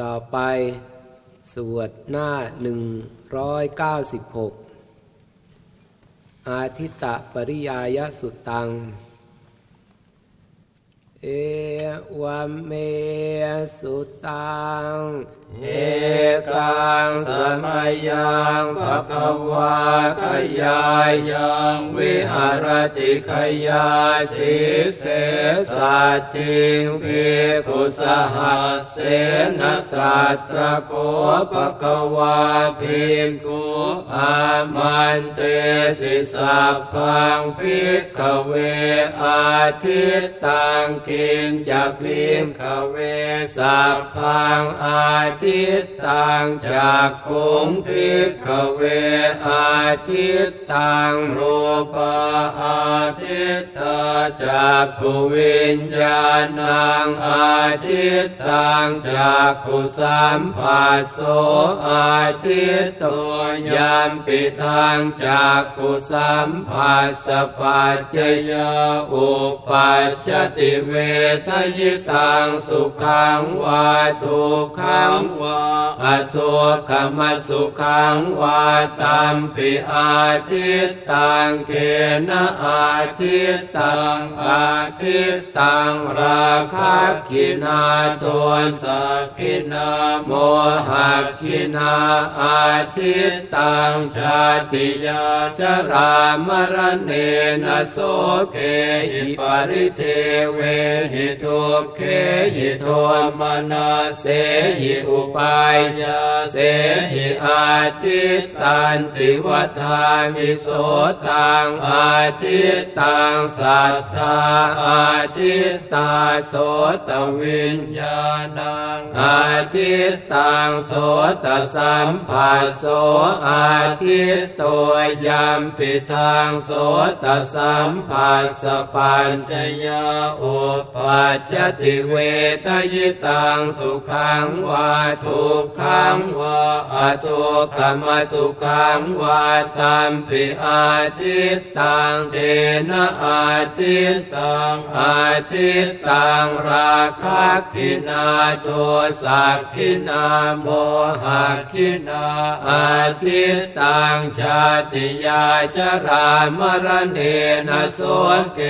ต่อไปสวดหน้าหนึ่งร้อยเก้าสิบหกอาทิตะปริยายสุตัง เอวเมสุตัง เอกังสมัยยังภะคะวาขยายยังวิหารติขยายสิเสสัทธิงภิกขุสหัสเสนะตัตระโขภะคะวาภิกขูอามันเตสิสัพพังภิกขะเวอาทิตตังกิญจะภิกขะเวสัพพังอาทิตตังจักขุงภิกขะเวอาทิตตังรูปอาทิตตาจากขุวิญญาณังอาทิตตังจากขุสัมผัสโสอาทิตตัวยามปิทางจากขุสัมผัสสปัจจยาอุปัจจติเวทยิตังสุขังวาทุกขังวาอทุกขมสุขังวาตัมปิอาทิตตังเกณอาทิตตังอาทิตตังราคะกินาตัวสักกินาโมหะกินาอาทิตตังชาติยาชรามรเนนโสเกหิปริเทเวหิทุเขหิโทมนาเสหิอุปายาเสหิอาทิตตันติวัฏามิโสตังอาทิตตังสัทธาอาทิตตาโสตวิญญาณังอาทิตตังโสตสัมผัสโสอาทิตตัวยามปิทางโสตสัมผัสสปัญจยาอุปัจจติเวทยิตังสุขังวาทุกขังวาอทุกขมสุขังวาตัมปิอาทิตตังเตนะอาทิตตังอาทิตตังราคะกินาโทสักกินาโมหะกินาอาทิตตังชาติยาจรามรณเนนะโสเก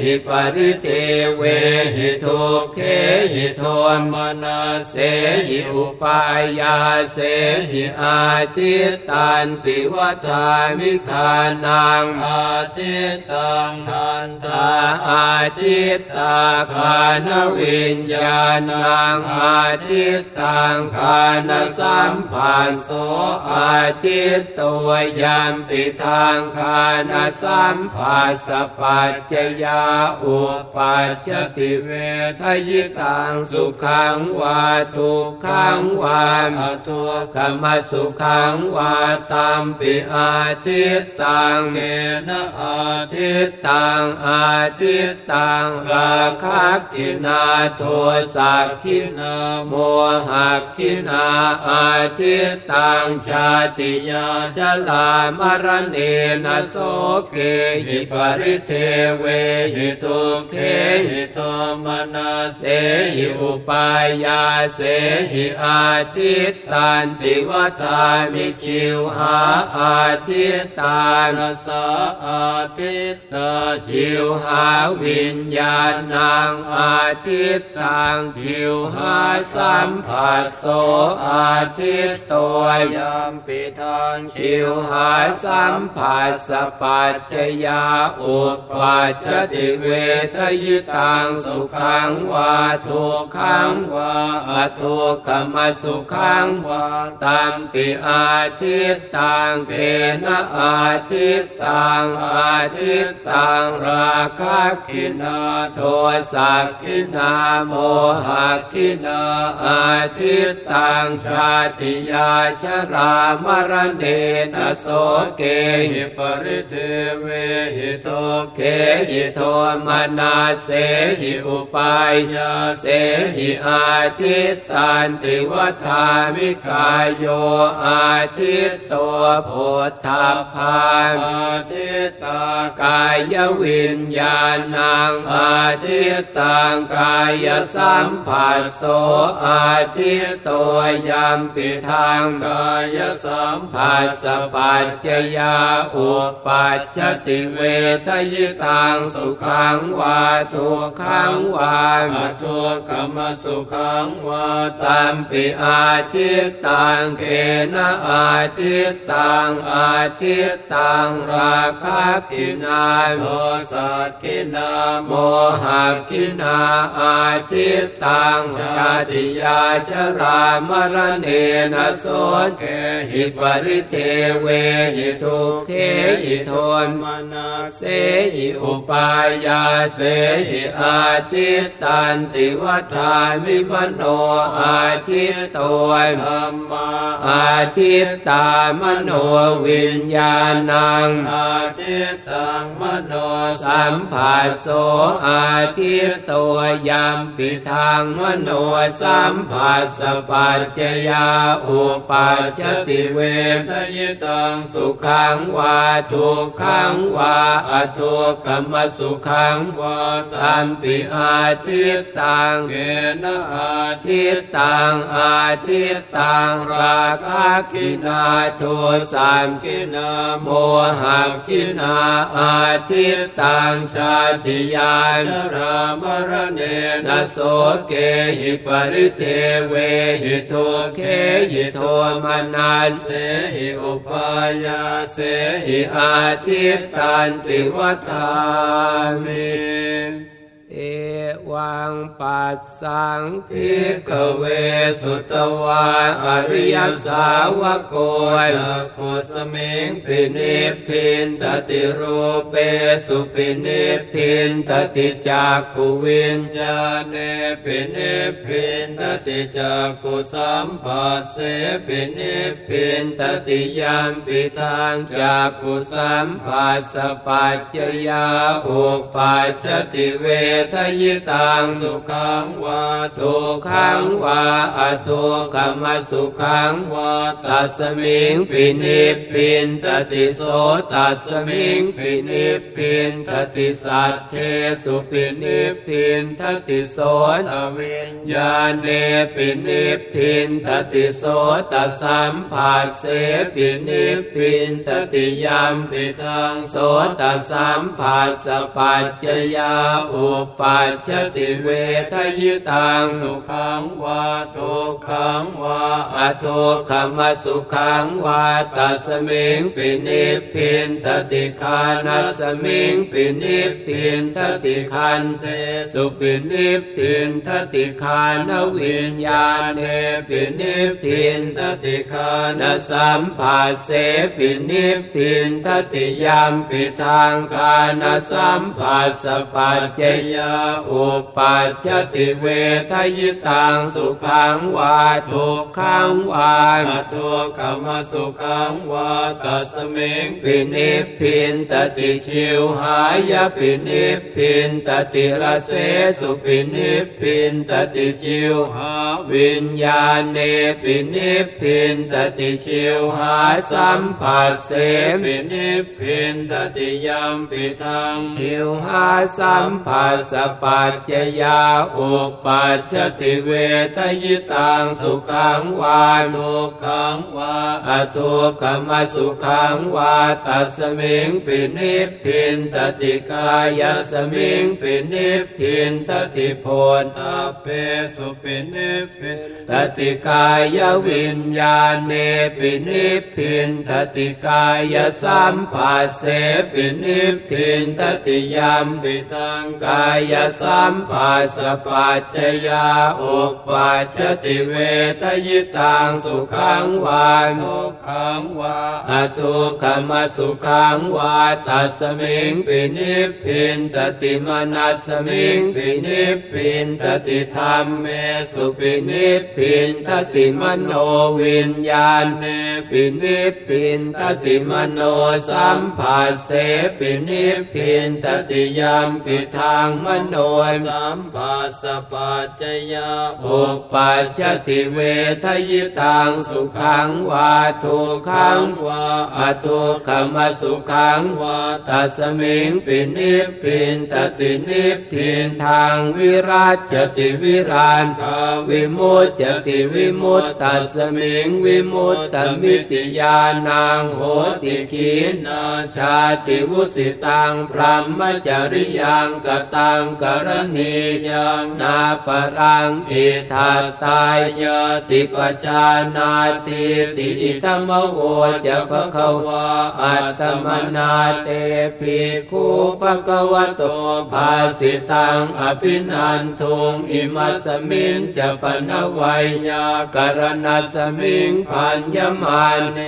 หิปริเทเวหิทุกเขหิโทมนาเสหิอุปายาเสหิอาทิตตันติวัฏามิคานังอาทิตตังคันธาอาทิตตาคานวิญญาณังอาทิตตังคานสัมผัสโสอาทิตตัวยามปิทางคานสัมผัสสปัจจยาอุปัจจติเวทยิตังสุขังวาทุกขังวามทุกขมสุขังวาตามปิอาทิตตังเกณอาทิตตังอาทิตตังราคะกินาโทสักขินาโมหะกินาอาทิตตังชาติยาชลามรณเนนโสเกหิปริเทเวหิทุเขหิโทมนาเสหิอุปายาเสหิอาทิตตันติวัฏามิชิวหาอาทิตตานสาอาทิตตาชิวหาวิญญาณังอาทิตตังชิวหาสัมผัสโสอาทิตตัวยามปิทางชิวหาสัมผัสสปัจจยาอุปัจจติเวทยิตังสุขังวาทุกขังวาอทุกขมมสุขังวาตัมปิอาทิตตังเกนะอาทิตตังอาทิตตังราคัคคินาโทสัคคินาโมหัคคินาอาทิตตังชาติยาชะรามะระเณนะโสเกหิปะริเทเวหิทุกเขหิโทมะนัสเสหิอุปายาเสหิอาทิตตันติวัฏามิกายโยอาทิตตัวโพธาพานอาทิตตากายวิญญาณังอาทิตตังกายสัมผัสโสอาทิตตัวยามปิทางกายสัมผัสสปัจจยาอุปัจจติเวทยิตังสุขังวาทุกขังวาทุกขมสุขังวาตัมปิอาทิตตังเกนะอาทิตตังอาทิตตังราคะกินาโทสักินาโมหะกินาอาทิตตังชาติยาชรามรเนนะโสเกหิปริเทเวหิทุเทหิทนมนาเสหิอุปายาเสหิอาทิตตันติวัฏามิมโนอาทิตตวธรรมาอาทิตตามโนวิญญาณังอาทิตตังมโนสัมผัสโสอาทิตตวยามปิทางมโนสัมผัสสปัจจยาอุปัจจติเวทยิตังสุขังวาทุกขังวาอทุกขมสุขังวาตัมปิอาทิตตังเกณอาทิตตังอาทิตตังราคะกินาโทสามกินาโมหะกินาอาทิตตังชาติยานรามรเนนโสเกหิปริเทเวหิทุกเขหิโทมนัสเสหิอุปายาเสหิอาทิตตันติวทามิเอ วังปัสสังภิกขเวสุตวาอริยสาวโกจักขุสมิงปินิพพินทติรูเปสุปินิพพินทติจักขุวิญญาเณปินิพพินทติจักขุสัมผัสเสปินิพพินทติยัมปิทังจักขุสัมผัสสปัจจยาอุปปัชชติเวทยิตังสุขังวาทุกขังวาอทุกขมสุขังวาตัสมิงปินิพพินทติโสตัสมิงปินิพพินทติสัทเทสุปินิพพินทติโสตวิญญาเณปินิพพินทติโสตสัมผัสเสปินิพพินทติยัมปิทังโสตสัมผัสสปัจจยาอุปปัชชติเวทยิตังสุขังวาทุกขังวาอทุกขมสุขังวาตัสมิงปินิพพินทติฆานัสมิงปินิพพินทติคันเธสุปินิพพินทติฆานวิญญาเณปินิพพินทติฆานสัมผัสเสปินิพพินทติยัมปิทังฆานสัมผัสสปัจจยาอุปปัชชติเวทยิตังสุขังวาทุกขังวาอทุกขมสุขังวาตัสมิงปินิพพินทติชิวหายปินิพพินทติรเสสุปินิพพินทติชิวหาวิญญาเณปินิพพินทติชิวหาสัมผัสเสปินิพพินทติยัมปิทังชิวหาสัมผัสสปัจจยาอุปปัชชติเวทยิตังสุขังวาทุกขังวาอทุกขมสุขังวาตัสมิงปินิพพินทติกายัสมิงปินิพพินทติโผฏฐัพเพสุปินิพพินทติกายวิญญาณเนปินิพินตติกายสัมผัสเสปินิพินตติยามปิทังกายสัมผัสปัจจยาอุปัจจติเวทยิตังสุขังวานทุกขังวาอทุกขมสุขังวาตัสมิงปินิพินตติมนัสมิงปินิพินทติธัมเมสุปินิพพินทติมโนวิญญาเณปินิพพินทติมโนสัมผัสเสปินิพพินทติยัมปิทังมโนสัมผัสสปัจจยาอุปปัชชติเวทยิตังสุขังวาทุกขังวาอทุกขมสุขังวาตัสมิงปินิพพินทตินิพพินทังวิรัชชติวิราคาวิมุจจติวิมุตตัสมิงวิมุตตมิติญาณังโหติขีนาชาติวุสิตังพรหมจริยังกตังกรณียังนาปรังอิตถัตตายาติปชานาติติอิธรรมโวจะภะคะวาอัตมนาเตภิกขุภะควะโตภาสิตังอภินันทุงอิมัสมิงจะปนวัยยากรณัสมิงพันยมานเน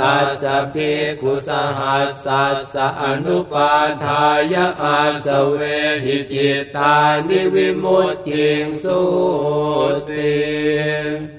ตัสสภิกขุสหัสสัสสะอนุปาทายะอาสเวหิจิตานิวิมุตติงสุติ